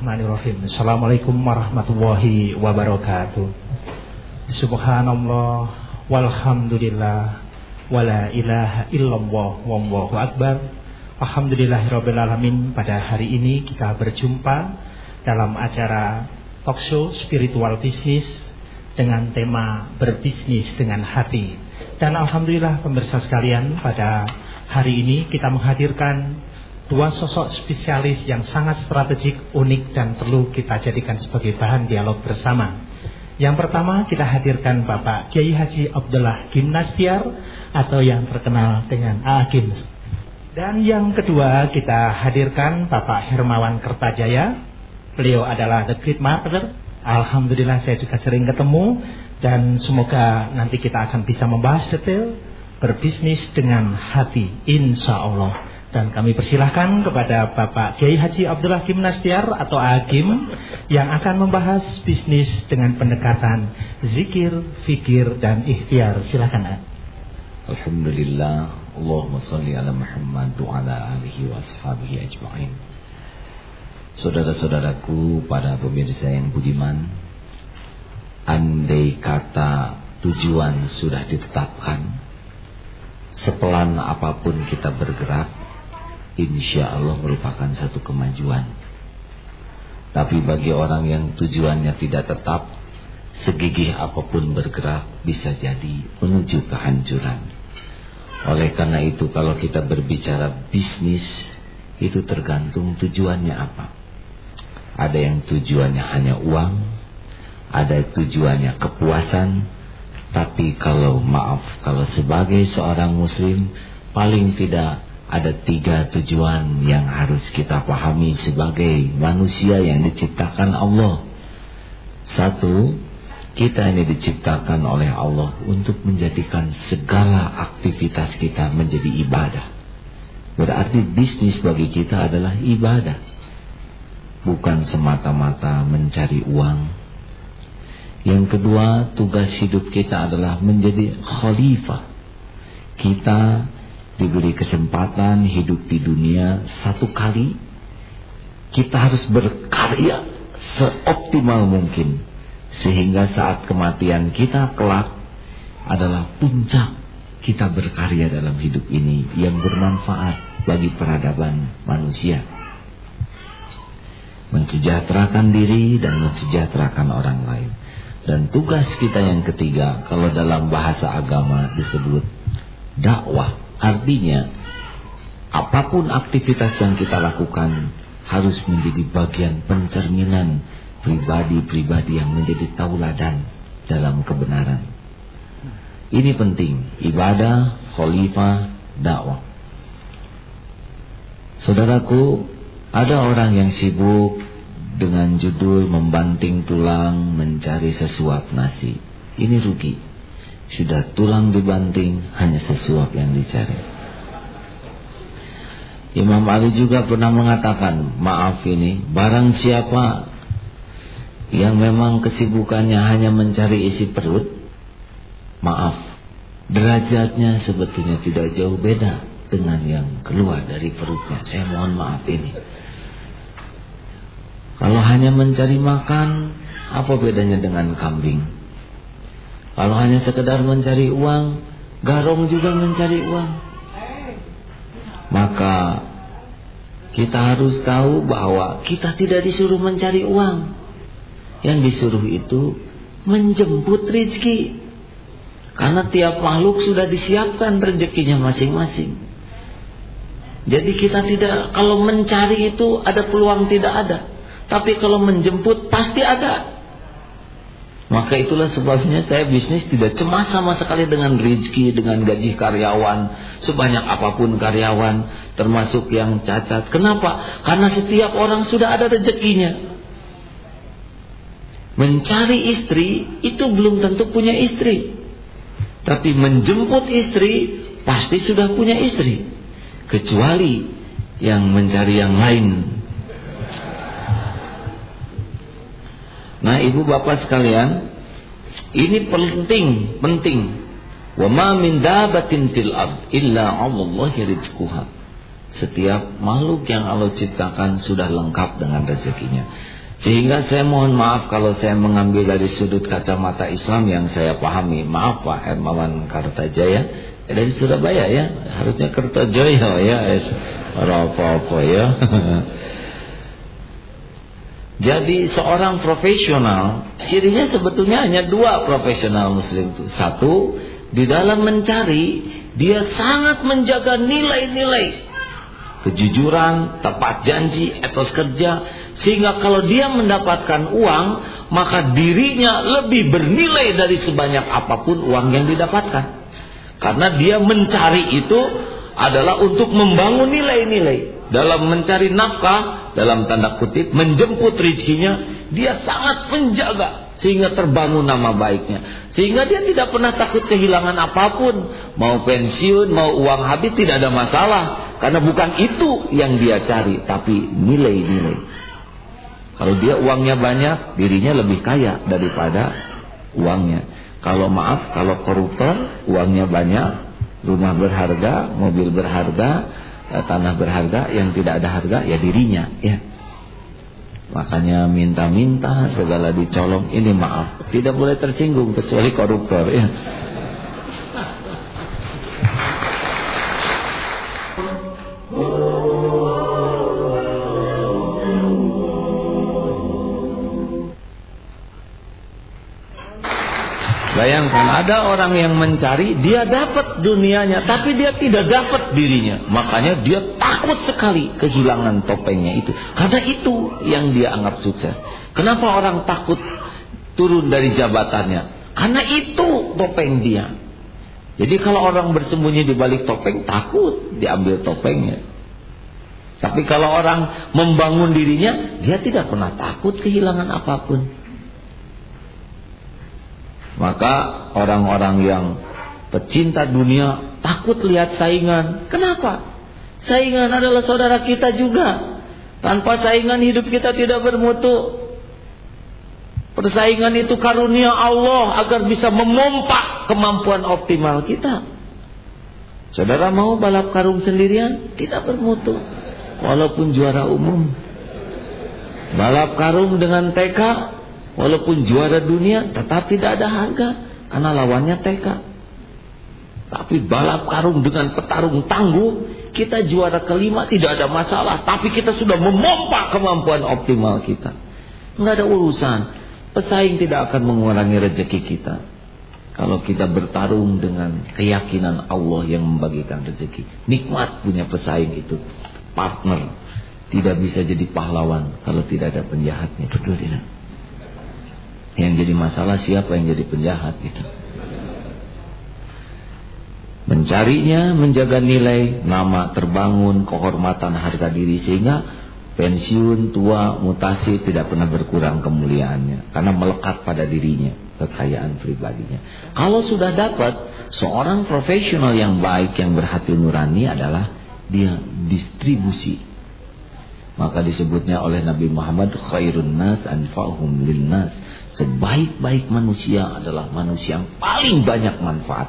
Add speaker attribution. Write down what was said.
Speaker 1: Bismillahirrahmanirrahim. Assalamualaikum warahmatullahi wabarakatuh. Subhanallah walhamdulillah wala ilaha illallah wallahu akbar. Alhamdulillahirabbil Pada hari ini kita berjumpa dalam acara talk show spiritual bisnis dengan tema berbisnis dengan hati. Dan alhamdulillah pemirsa sekalian pada hari ini kita menghadirkan dua sosok spesialis yang sangat strategik, unik dan perlu kita jadikan sebagai bahan dialog bersama. Yang pertama kita hadirkan Bapak Kiai Haji Abdullah Gimnastiar atau yang terkenal dengan Agim. Dan yang kedua kita hadirkan Bapak Hermawan Kertajaya. Beliau adalah The Great Marketer. Alhamdulillah saya juga sering ketemu dan semoga nanti kita akan bisa membahas detail berbisnis dengan hati insya Allah. Dan kami persilahkan kepada Bapak Kiai Haji Abdullah Gimnastiar atau Agim yang akan membahas bisnis dengan pendekatan zikir, fikir, dan ikhtiar. Silakan.
Speaker 2: Alhamdulillah. Allahumma salli ala Muhammad wa ala alihi wa ashabihi ajma'in. Saudara-saudaraku, para pemirsa yang budiman, andai kata tujuan sudah ditetapkan, sepelan apa pun kita bergerak, insya Allah merupakan satu kemajuan. Tapi bagi orang yang tujuannya tidak tetap, segigih apa pun bergerak bisa jadi menuju kehancuran. Oleh karena itu kalau kita berbicara bisnis, itu tergantung tujuannya apa. Ada yang tujuannya hanya uang, ada tujuannya kepuasan, tapi kalau maaf, kalau sebagai seorang muslim, paling tidak ada tiga tujuan yang harus kita pahami sebagai manusia yang diciptakan Allah. Satu, kita ini diciptakan oleh Allah untuk menjadikan segala aktivitas kita menjadi ibadah. Berarti bisnis bagi kita adalah ibadah. Bukan semata-mata mencari uang. Yang kedua, tugas hidup kita adalah menjadi khalifah. Kita diberi kesempatan hidup di dunia satu kali kita harus berkarya seoptimal mungkin sehingga saat kematian kita kelak adalah puncak kita berkarya dalam hidup ini yang bermanfaat bagi peradaban manusia. Mensejahterakan diri dan mensejahterakan orang lain. Dan tugas kita yang ketiga kalau dalam bahasa agama disebut dakwah Artinya apa pun aktivitas yang kita lakukan harus menjadi bagian pencerminan pribadi-pribadi yang menjadi tauladan dalam kebenaran. Ini penting, ibadah, khalifah, dakwah. Saudaraku, ada orang yang sibuk dengan judul membanting tulang mencari sesuap nasi. Ini rugi. Sudah tulang dibanting Hanya sesuap yang dicari. Imam Ali juga pernah mengatakan Maaf ini Barang siapa Yang memang kesibukannya hanya mencari isi perut Maaf Derajatnya sebetulnya tidak jauh beda Dengan yang keluar dari perutnya. Saya mohon maaf ini. Kalau hanya mencari makan Apa bedanya dengan kambing kalau hanya sekedar mencari uang, garong juga mencari uang. Maka kita harus tahu bahwa kita tidak disuruh mencari uang. Yang disuruh itu menjemput rezeki. Karena tiap makhluk sudah disiapkan rezekinya masing-masing. Jadi kita tidak kalau mencari itu ada peluang tidak ada. Tapi kalau menjemput pasti ada. Maka itulah sebabnya saya bisnis tidak cemas sama sekali dengan rezeki, dengan gaji karyawan, sebanyak apa pun karyawan, termasuk yang cacat. Kenapa? Karena setiap orang sudah ada rezekinya. Mencari istri itu belum tentu punya istri. Tapi menjemput istri pasti sudah punya istri. Kecuali yang mencari yang lain Nah ibu bapak sekalian Ini penting Penting Wa ma min dabatin fil ard Illa Allah rizquha Setiap makhluk yang Allah ciptakan sudah lengkap dengan rezekinya. Sehingga saya mohon maaf kalau saya mengambil dari sudut kacamata Islam yang saya pahami. Maaf Pak Hermawan Kartajaya. Eh, dari Surabaya ya. Harusnya Kertajaya ya. Apa-apa ya. Jadi seorang profesional, cirinya sebetulnya hanya dua profesional muslim itu. Satu, di dalam mencari, dia sangat menjaga nilai-nilai. Kejujuran, tepat janji, etos kerja. Sehingga kalau dia mendapatkan uang maka dirinya lebih bernilai dari sebanyak apa pun uang yang didapatkan. Karena dia mencari itu adalah untuk membangun nilai-nilai. Dalam mencari nafkah dalam tanda kutip menjemput rezekinya dia sangat menjaga sehingga terbangun nama baiknya. Sehingga dia tidak pernah takut kehilangan apa pun. Mau pensiun mau uang habis tidak ada masalah. Karena bukan itu yang dia cari tapi nilai-nilai. Kalau dia uangnya banyak dirinya lebih kaya daripada uangnya. Kalau maaf kalau koruptor uangnya banyak rumah berharga mobil berharga tanah berharga yang tidak ada harga ya dirinya ya Makanya minta-minta segala dicolong ini maaf. Tidak boleh tersinggung kecuali koruptor ya. Bayangkan ada orang yang mencari, dia dapat dunianya, tapi dia tidak dapat dirinya. Makanya dia takut sekali kehilangan topengnya itu. Karena itu yang dia anggap sukses. Kenapa orang takut turun dari jabatannya? Karena itu topeng dia. Jadi kalau orang bersembunyi di balik topeng, takut diambil topengnya. Tapi kalau orang membangun dirinya, dia tidak pernah takut kehilangan apa pun. Maka orang-orang yang pecinta dunia takut lihat saingan. Kenapa? Saingan adalah saudara kita juga. Tanpa saingan hidup kita tidak bermutu. Persaingan itu karunia Allah agar bisa memompa kemampuan optimal kita. Saudara mau balap karung sendirian? Tidak bermutu. Walaupun juara umum. Balap karung dengan TK Walaupun juara dunia tetap tidak ada harga karena lawannya TK. Tapi balap karung dengan petarung tangguh, kita juara kelima tidak ada masalah. Tapi kita sudah memompa kemampuan optimal kita. Enggak ada urusan. Pesaing tidak akan mengurangi rezeki kita. Kalau kita bertarung dengan keyakinan Allah yang membagikan rezeki. Nikmat punya pesaing itu. Partner. Tidak bisa jadi pahlawan kalau tidak ada penjahatnya. Betul tidak? Yang jadi masalah siapa yang jadi penjahat itu. Mencarinya, menjaga nilai, nama terbangun, kehormatan, harga diri sehingga pensiun, tua, mutasi tidak pernah berkurang kemuliaannya karena melekat pada dirinya, kekayaan pribadinya. Kalau sudah dapat seorang profesional yang baik yang berhati nurani adalah dia distribusi maka disebutnya oleh Nabi Muhammad khairun nas anfa'hum lin nas Sebaik-baik manusia adalah manusia yang paling banyak manfaat